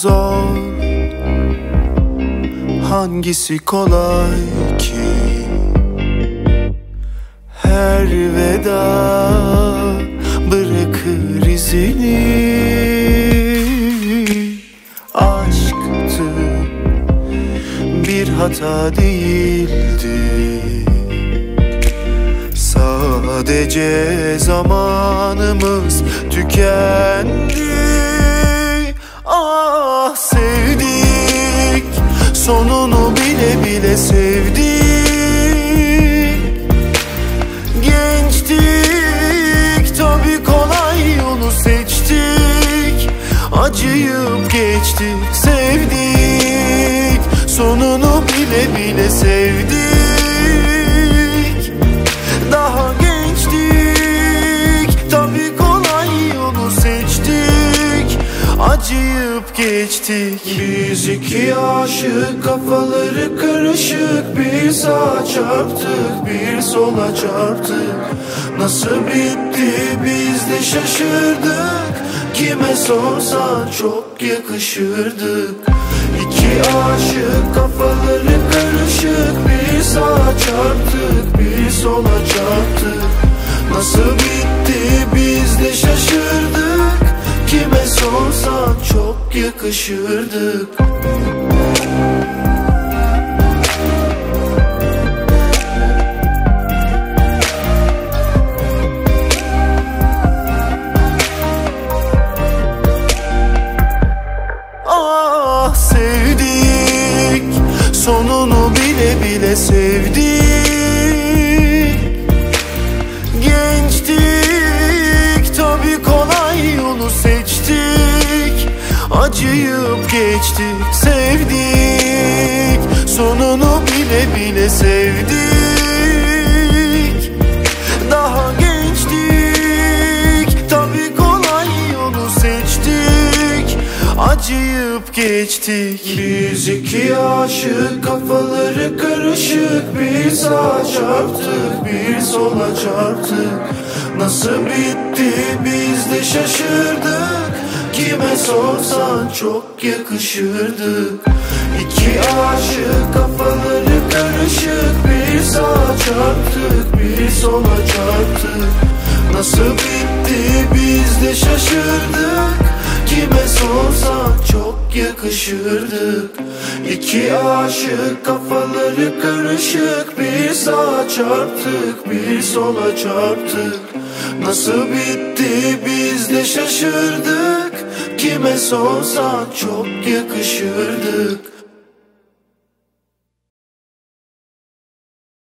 Zor. Hangisi kolay ki? Her veda bırakır izini. Aşktı bir hata değildi. Sadece zamanımız tükendi Acıyıp geçtik sevdik. Sonunu bile bile sevdik. Daha gençtik. Tabi kolay yolu seçtik. Acıyıp geçtik. Biz iki aşık kafaları karışık. Bir sağa çarptık bir sola çarptık. Nasıl bitti biz de şaşırdık Kime sorsan çok yakışırdık. İki aşık kafaları karışık. Bir sağa çarptık bir sola çarptık. Nasıl bitti biz de şaşırdık. Kime sorsan çok yakışırdık bile bile sevdik. Gençtik tabi kolay yolu seçtik. Acıyıp geçtik sevdik. Sonunu bile bile sevdik Acıyıp geçtik. Biz iki aşık kafaları karışık. Bir sağa çarptık bir sola çarptık. Nasıl bitti biz de şaşırdık. Kime sorsan çok yakışırdık. İki aşık kafaları karışık. Bir sağa çarptık bir sola çarptık. Nasıl yakışırdık. İki aşık kafaları karışık. Bir sağa çarptık bir sola çarptık. Nasıl bitti biz de şaşırdık. Kime sorsan çok yakışırdık